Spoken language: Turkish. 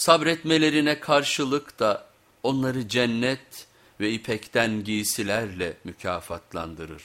Sabretmelerine karşılık da onları cennet ve ipekten giysilerle mükafatlandırır.